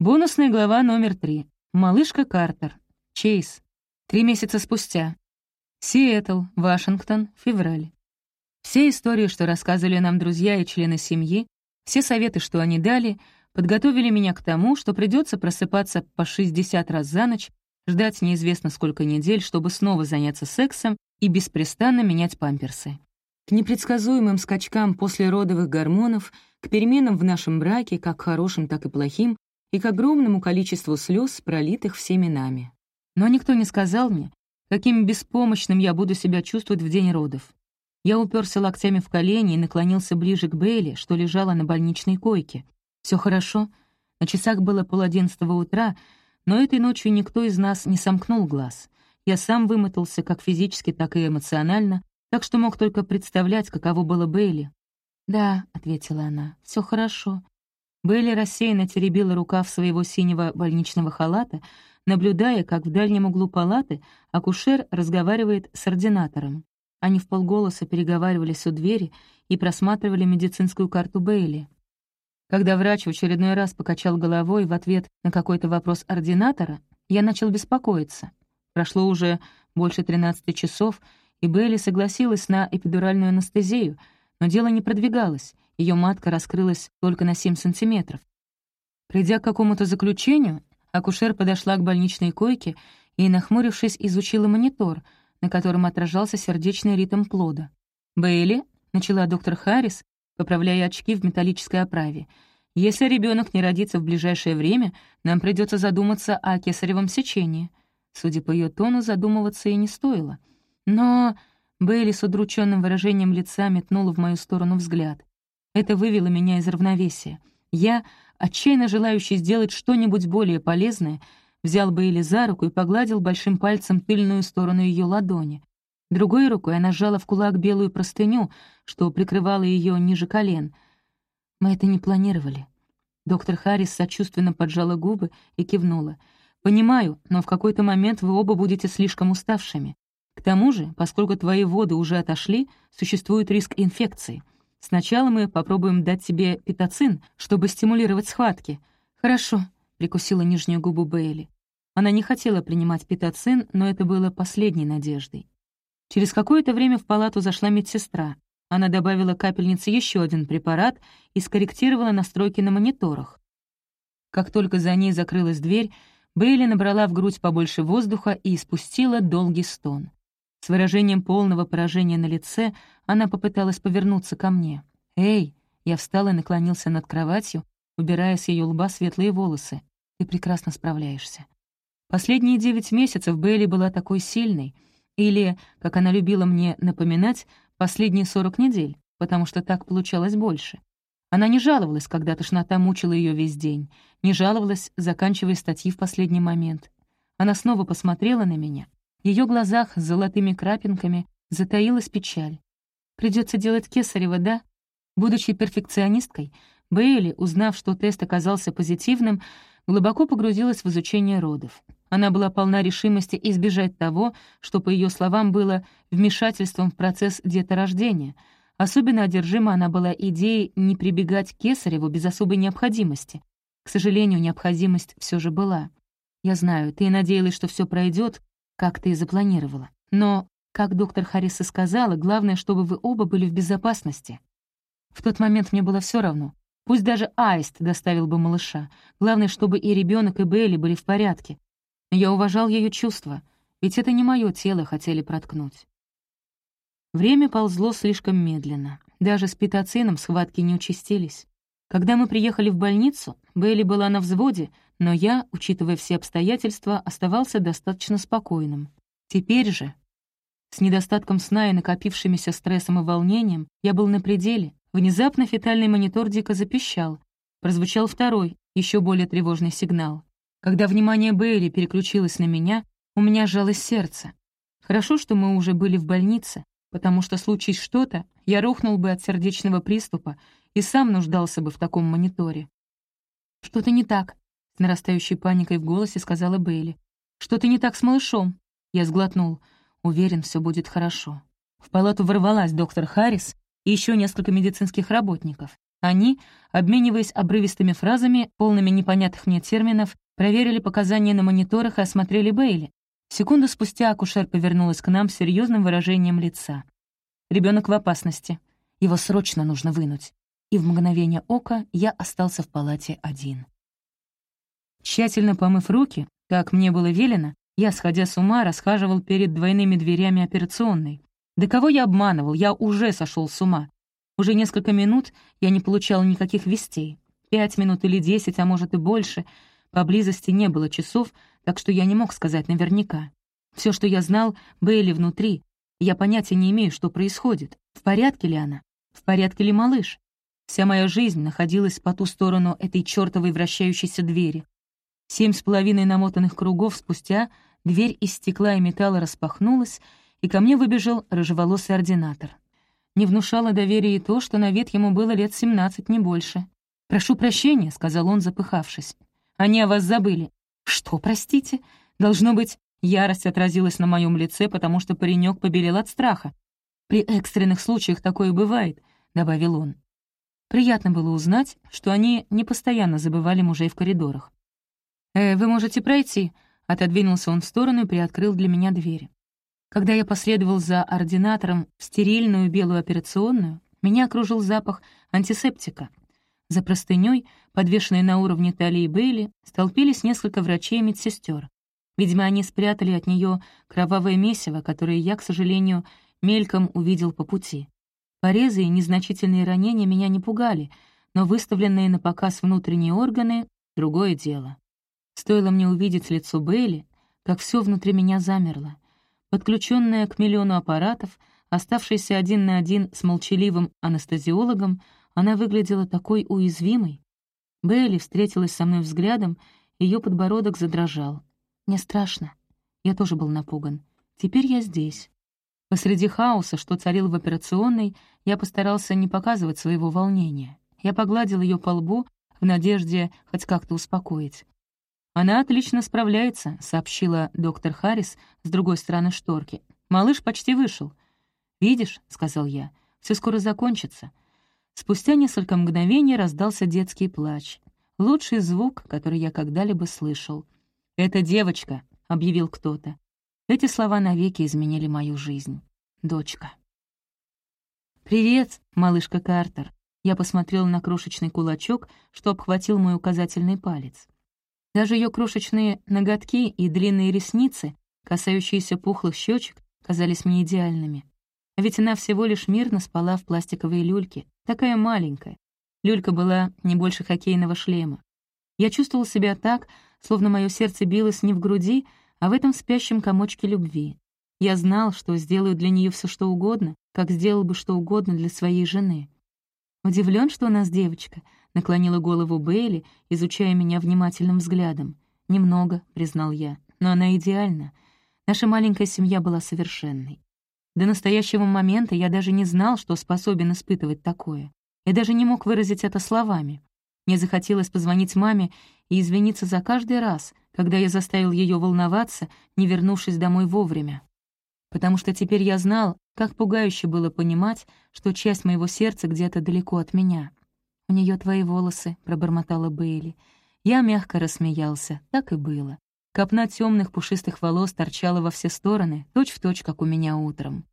Бонусная глава номер три. Малышка Картер. Чейз. Три месяца спустя. Сиэтл, Вашингтон, февраль. Все истории, что рассказывали нам друзья и члены семьи, все советы, что они дали, подготовили меня к тому, что придется просыпаться по 60 раз за ночь, ждать неизвестно сколько недель, чтобы снова заняться сексом и беспрестанно менять памперсы. К непредсказуемым скачкам после родовых гормонов, к переменам в нашем браке, как хорошим, так и плохим, и к огромному количеству слез, пролитых всеми нами. Но никто не сказал мне, каким беспомощным я буду себя чувствовать в день родов. Я уперся локтями в колени и наклонился ближе к Бейли, что лежала на больничной койке. Все хорошо. На часах было пол одиннадцатого утра, но этой ночью никто из нас не сомкнул глаз. Я сам вымотался как физически, так и эмоционально, так что мог только представлять, каково было Бейли. «Да», — ответила она, — «все хорошо». Бейли рассеянно теребила рукав своего синего больничного халата, наблюдая, как в дальнем углу палаты акушер разговаривает с ординатором. Они в полголоса переговаривались у двери и просматривали медицинскую карту Бейли. Когда врач в очередной раз покачал головой в ответ на какой-то вопрос ординатора, я начал беспокоиться. Прошло уже больше 13 часов, и Бейли согласилась на эпидуральную анестезию, но дело не продвигалось, ее матка раскрылась только на 7 сантиметров. Придя к какому-то заключению, акушер подошла к больничной койке и, нахмурившись, изучила монитор — на котором отражался сердечный ритм плода. «Бейли», — начала доктор Харрис, поправляя очки в металлической оправе, «если ребенок не родится в ближайшее время, нам придется задуматься о кесаревом сечении». Судя по ее тону, задумываться и не стоило. Но Бейли с удрученным выражением лица метнула в мою сторону взгляд. Это вывело меня из равновесия. Я, отчаянно желающий сделать что-нибудь более полезное, взял Бейли за руку и погладил большим пальцем тыльную сторону ее ладони. Другой рукой она сжала в кулак белую простыню, что прикрывала ее ниже колен. «Мы это не планировали». Доктор Харрис сочувственно поджала губы и кивнула. «Понимаю, но в какой-то момент вы оба будете слишком уставшими. К тому же, поскольку твои воды уже отошли, существует риск инфекции. Сначала мы попробуем дать тебе питоцин, чтобы стимулировать схватки». «Хорошо», прикусила нижнюю губу Бейли. Она не хотела принимать питоцин, но это было последней надеждой. Через какое-то время в палату зашла медсестра. Она добавила капельнице еще один препарат и скорректировала настройки на мониторах. Как только за ней закрылась дверь, Бейли набрала в грудь побольше воздуха и испустила долгий стон. С выражением полного поражения на лице она попыталась повернуться ко мне. «Эй!» Я встал и наклонился над кроватью, убирая с ее лба светлые волосы. Ты прекрасно справляешься. Последние девять месяцев Бейли была такой сильной, или, как она любила мне напоминать, последние сорок недель, потому что так получалось больше. Она не жаловалась, когда тошнота мучила ее весь день, не жаловалась, заканчивая статьи в последний момент. Она снова посмотрела на меня. Ее глазах с золотыми крапинками затаилась печаль. Придется делать кесарево, да? Будучи перфекционисткой, Бейли, узнав, что тест оказался позитивным, глубоко погрузилась в изучение родов. Она была полна решимости избежать того, что, по ее словам, было вмешательством в процесс деторождения. Особенно одержима она была идеей не прибегать к Кесареву без особой необходимости. К сожалению, необходимость все же была. Я знаю, ты надеялась, что все пройдет, как ты и запланировала. Но, как доктор Харриса сказала, главное, чтобы вы оба были в безопасности. В тот момент мне было все равно. Пусть даже Аист доставил бы малыша. Главное, чтобы и ребенок, и Белли были в порядке. я уважал ее чувства, ведь это не мое тело хотели проткнуть. Время ползло слишком медленно. Даже с питоцином схватки не участились. Когда мы приехали в больницу, Белли была на взводе, но я, учитывая все обстоятельства, оставался достаточно спокойным. Теперь же, с недостатком сна и накопившимися стрессом и волнением, я был на пределе, Внезапно фетальный монитор дико запищал. Прозвучал второй, еще более тревожный сигнал. Когда внимание Бейли переключилось на меня, у меня сжалось сердце. Хорошо, что мы уже были в больнице, потому что, случись что-то, я рухнул бы от сердечного приступа и сам нуждался бы в таком мониторе. «Что-то не так», — с нарастающей паникой в голосе сказала Бейли. «Что-то не так с малышом». Я сглотнул. Уверен, все будет хорошо. В палату ворвалась доктор Харрис и еще несколько медицинских работников. Они, обмениваясь обрывистыми фразами, полными непонятных мне терминов, проверили показания на мониторах и осмотрели Бейли. Секунду спустя акушер повернулась к нам с серьезным выражением лица. Ребенок в опасности. Его срочно нужно вынуть. И в мгновение ока я остался в палате один. Тщательно помыв руки, как мне было велено, я, сходя с ума, расхаживал перед двойными дверями операционной. Да кого я обманывал, я уже сошел с ума. Уже несколько минут я не получал никаких вестей. Пять минут или десять, а может и больше. Поблизости не было часов, так что я не мог сказать наверняка. Все, что я знал, Бейли внутри. Я понятия не имею, что происходит. В порядке ли она? В порядке ли малыш? Вся моя жизнь находилась по ту сторону этой чертовой вращающейся двери. Семь с половиной намотанных кругов спустя дверь из стекла и металла распахнулась, и ко мне выбежал рыжеволосый ординатор. Не внушало доверия и то, что на вид ему было лет семнадцать, не больше. «Прошу прощения», — сказал он, запыхавшись. «Они о вас забыли». «Что, простите?» Должно быть, ярость отразилась на моем лице, потому что паренек побелел от страха. «При экстренных случаях такое бывает», — добавил он. Приятно было узнать, что они не постоянно забывали мужей в коридорах. «Э, вы можете пройти», — отодвинулся он в сторону и приоткрыл для меня дверь. Когда я последовал за ординатором в стерильную белую операционную, меня окружил запах антисептика. За простыней, подвешенной на уровне талии Бейли, столпились несколько врачей и медсестер. Видимо, они спрятали от нее кровавое месиво, которое я, к сожалению, мельком увидел по пути. Порезы и незначительные ранения меня не пугали, но выставленные на показ внутренние органы — другое дело. Стоило мне увидеть лицо Бейли, как все внутри меня замерло. Подключенная к миллиону аппаратов, оставшаяся один на один с молчаливым анестезиологом, она выглядела такой уязвимой. Бейли встретилась со мной взглядом, ее подбородок задрожал. Мне страшно. Я тоже был напуган. Теперь я здесь. Посреди хаоса, что царил в операционной, я постарался не показывать своего волнения. Я погладил ее по лбу в надежде хоть как-то успокоить. «Она отлично справляется», — сообщила доктор Харрис с другой стороны шторки. «Малыш почти вышел». «Видишь», — сказал я, — «все скоро закончится». Спустя несколько мгновений раздался детский плач. Лучший звук, который я когда-либо слышал. «Это девочка», — объявил кто-то. Эти слова навеки изменили мою жизнь. Дочка. «Привет, малышка Картер». Я посмотрел на крошечный кулачок, что обхватил мой указательный палец. Даже ее крошечные ноготки и длинные ресницы, касающиеся пухлых щечек, казались мне идеальными. Ведь она всего лишь мирно спала в пластиковой люльке, такая маленькая. Люлька была не больше хоккейного шлема. Я чувствовал себя так, словно мое сердце билось не в груди, а в этом спящем комочке любви. Я знал, что сделаю для нее все что угодно, как сделал бы что угодно для своей жены. Удивлен, что у нас девочка —— наклонила голову Бейли, изучая меня внимательным взглядом. «Немного», — признал я, — «но она идеальна. Наша маленькая семья была совершенной. До настоящего момента я даже не знал, что способен испытывать такое. Я даже не мог выразить это словами. Мне захотелось позвонить маме и извиниться за каждый раз, когда я заставил ее волноваться, не вернувшись домой вовремя. Потому что теперь я знал, как пугающе было понимать, что часть моего сердца где-то далеко от меня. «У нее твои волосы», — пробормотала Бейли. Я мягко рассмеялся. Так и было. Копна темных пушистых волос торчала во все стороны, точь-в-точь, точь, как у меня утром.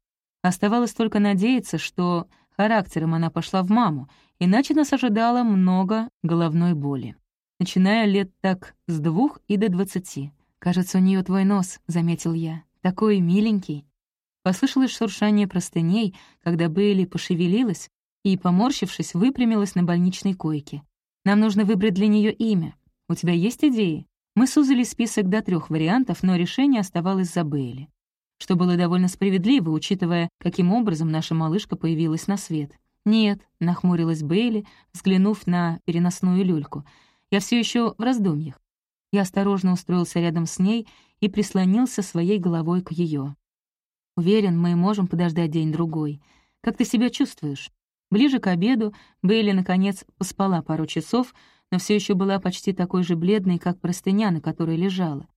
Оставалось только надеяться, что характером она пошла в маму, иначе нас ожидало много головной боли. Начиная лет так с двух и до двадцати. «Кажется, у нее твой нос», — заметил я. «Такой миленький». Послышалось шуршание простыней, когда Бейли пошевелилась, и, поморщившись, выпрямилась на больничной койке. «Нам нужно выбрать для нее имя. У тебя есть идеи?» Мы сузили список до трех вариантов, но решение оставалось за Бейли. Что было довольно справедливо, учитывая, каким образом наша малышка появилась на свет. «Нет», — нахмурилась Бейли, взглянув на переносную люльку. «Я все еще в раздумьях». Я осторожно устроился рядом с ней и прислонился своей головой к ее. «Уверен, мы можем подождать день-другой. Как ты себя чувствуешь?» Ближе к обеду Бейли, наконец, поспала пару часов, но все еще была почти такой же бледной, как простыня, на которой лежала.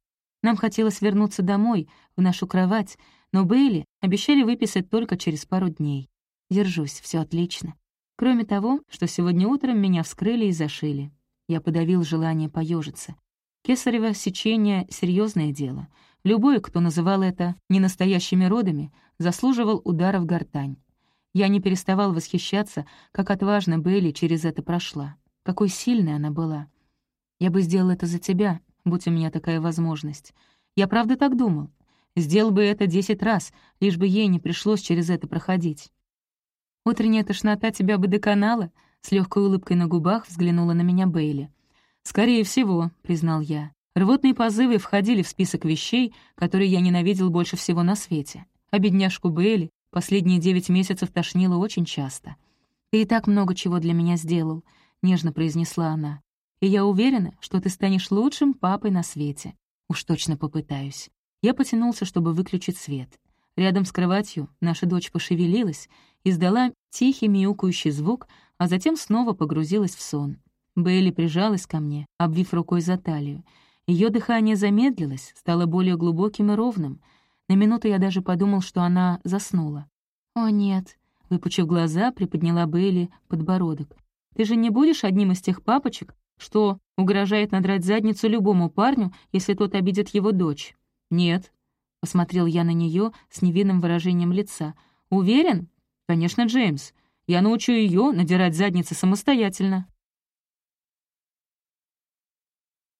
Нам хотелось вернуться домой, в нашу кровать, но Бейли обещали выписать только через пару дней. Держусь, все отлично. Кроме того, что сегодня утром меня вскрыли и зашили. Я подавил желание поежиться. Кесарево сечение — серьезное дело. Любой, кто называл это ненастоящими родами, заслуживал удара в гортань. Я не переставал восхищаться, как отважно Бейли через это прошла. Какой сильной она была. Я бы сделал это за тебя, будь у меня такая возможность. Я правда так думал. Сделал бы это десять раз, лишь бы ей не пришлось через это проходить. «Утренняя тошнота тебя бы доконала?» С легкой улыбкой на губах взглянула на меня Бейли. «Скорее всего», — признал я. Рвотные позывы входили в список вещей, которые я ненавидел больше всего на свете. А бедняжку Бейли последние девять месяцев тошнило очень часто. «Ты и так много чего для меня сделал», — нежно произнесла она. «И я уверена, что ты станешь лучшим папой на свете. Уж точно попытаюсь». Я потянулся, чтобы выключить свет. Рядом с кроватью наша дочь пошевелилась, издала тихий мяукающий звук, а затем снова погрузилась в сон. Бейли прижалась ко мне, обвив рукой за талию. Ее дыхание замедлилось, стало более глубоким и ровным. На минуту я даже подумал, что она заснула. «О, нет», — выпучив глаза, приподняла Бейли подбородок. «Ты же не будешь одним из тех папочек, что угрожает надрать задницу любому парню, если тот обидит его дочь?» «Нет», — посмотрел я на нее с невинным выражением лица. «Уверен?» «Конечно, Джеймс. Я научу ее надирать задницы самостоятельно».